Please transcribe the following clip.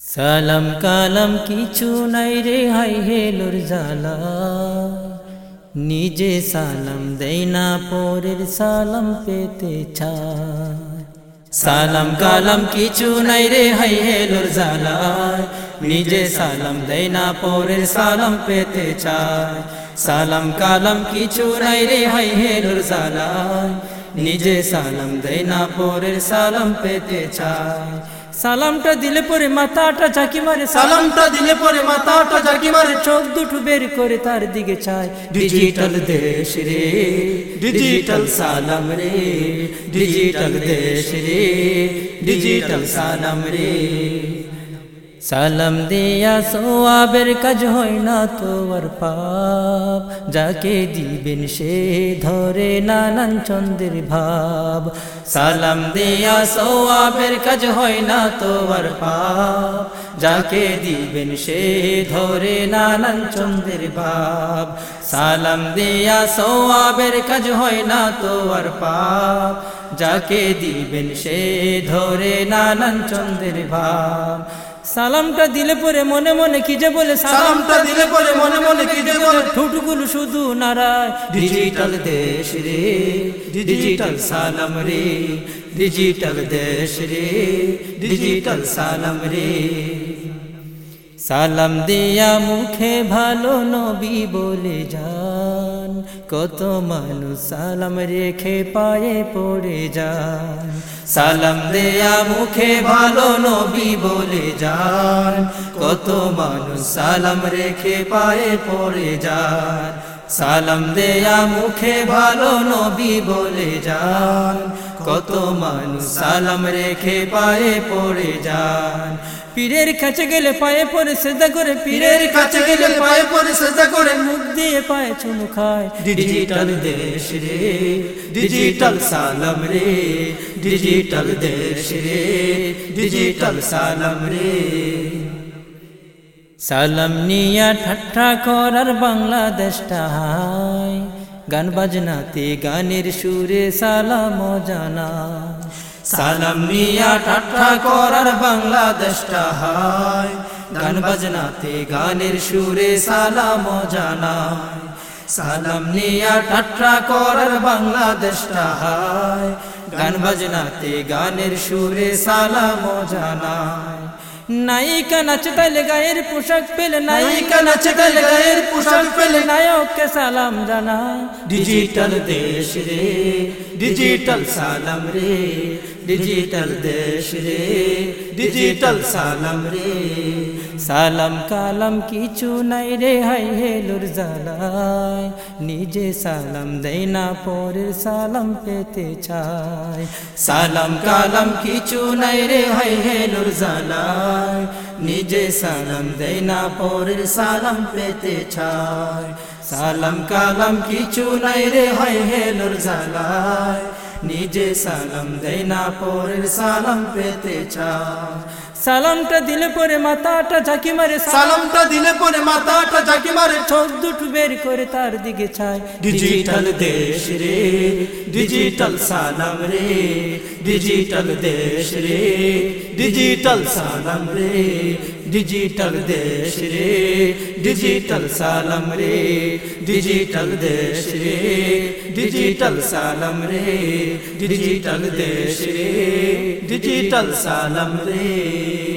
সালাম কালাম কিছু নাই রে, হাই হেলোর জালা নিজে সালাম দেই না, পরের সালাম পেতে চায়। সালাম কালাম কিছু নাই রে, হাই হেলোর জালা নিজে সালাম দেই না, পরের সালাম পেতে চায়। সালাম কালাম কিছু নাই রে, হাই হেলোর জালা নিজে সালাম দেই না, পরের সালাম পেতে চায়। সালামটা দিলে পরে মাথাটা ঝাঁকি মারে সালামটা দিলে পরে মাথাটা ঝাঁকি মারে চোখ দুটো বের করে তার দিকে চায়। ডিজিটাল দেশ রে ডিজিটাল সালাম রে ডিজিটাল দেশ রে ডিজিটাল সালাম রে। সালাম দিয়া সোয়াবের কাজ হয় না তোর পাপ। যাকে দিবেন সে ধরে নানান চন্দ্রের ভাব। সালাম দিয়া সোয়াবের কাজ হয় না তোর পাপ। যাকে দিবেন সে ধরে নানান চন্দ্রের ভাব। সালাম দিয়া সোয়াবের কাজ হয় না তোর পাপ। যাকে দিবেন সে ধরে নানান চন্দ্রের ভাব। সালামটা দিলে পরে মনে মনে কি যে বলে সালামটা দিলে পরে মনে মনে কি যে বলে? ঠুটগুলো শুধু নারায়। ডিজিটাল দেশ রে ডিজিটাল সালাম রে ডিজিটাল দেশ রে ডিজিটাল সালাম রে। সালাম দিয়া মুখে ভালো নবী বলে যান কত মানুষ সালাম রেখে পায়ে পড়ে যান। সালাম দেয়া মুখে ভালো নবী বলে যান। কত মানুষ সালাম রেখে পায়ে পড়ে যান। সালাম দেয়া মুখে ভালো নবী বলে যান। কত মানুষ সালাম রেখে পায়ে পড়ে যান। পীরের কাছে গেলে পায়ে পড়ে সেদা করে, পীরের কাছে গেলে পায়ে পরে সেজদা করে, মুখ দিয়ে পায়ে চুমু খায়। ডিজিটাল দেশ রে ডিজিটাল সালাম রে ডিজিটাল দেশ রে ডিজিটাল সালাম রে। সালাম নিয়া ঠাট্টা করার বাংলাদেশটা হাই। গান বাজনাতে গানের সুরে সালাম জানা। সালাম নিয়া ঠাট্টা করার বাংলাদেশটা হাই। গান বাজনাতে গানের সুরে সালাম জানায় সালাম নিয়া ঠাট্টা করার বাংলাদেশটা হাই। গান বাজনাতে গানের সুরে সালাম জানায় নায়িকা নাচে তাইলে গায়ের পোশাক পেলে নায়িকা নাচে তাইলে গায়ের পোশাক পেলে নায়ককে সালাম জানায় ডিজিটাল দেশ রে ডিজিটাল সালাম রে ডিজিটাল দেশ রে ডিজিটাল সালাম রে সালাম কালাম কিছু নাই রে হাই হেলুর জালায় নিজে সালাম দেয় না পরের সালাম পেতে চায় সালাম কালাম কিছু নাই রে হাই হেলুর জালায় নিজে সালাম দেয় না, পরের সালাম পেতে চায় সালাম কালাম কিছু নাই রে, হয় হেলুর জালায় নিজে সালাম দেয় না পরের সালাম পেতে চায়। সালামটা দিলে পরে মাথাটা ঝাঁকি মারে সালামটা দিলে পরে মাথাটা ঝাঁকি মারে চোখ দুটো বের করে তার দিকে চায়। ডিজিটাল দেশ রে ডিজিটাল সালাম রে ডিজিটাল দেশ রে ডিজিটাল সালাম রে ডিজিটাল দেশ রে ডিজিটাল সালাম রে ডিজিটাল দেশ রে ডিজিটাল সালাম রে ডিজিটাল দেশ রে ডিজিটাল সালাম রে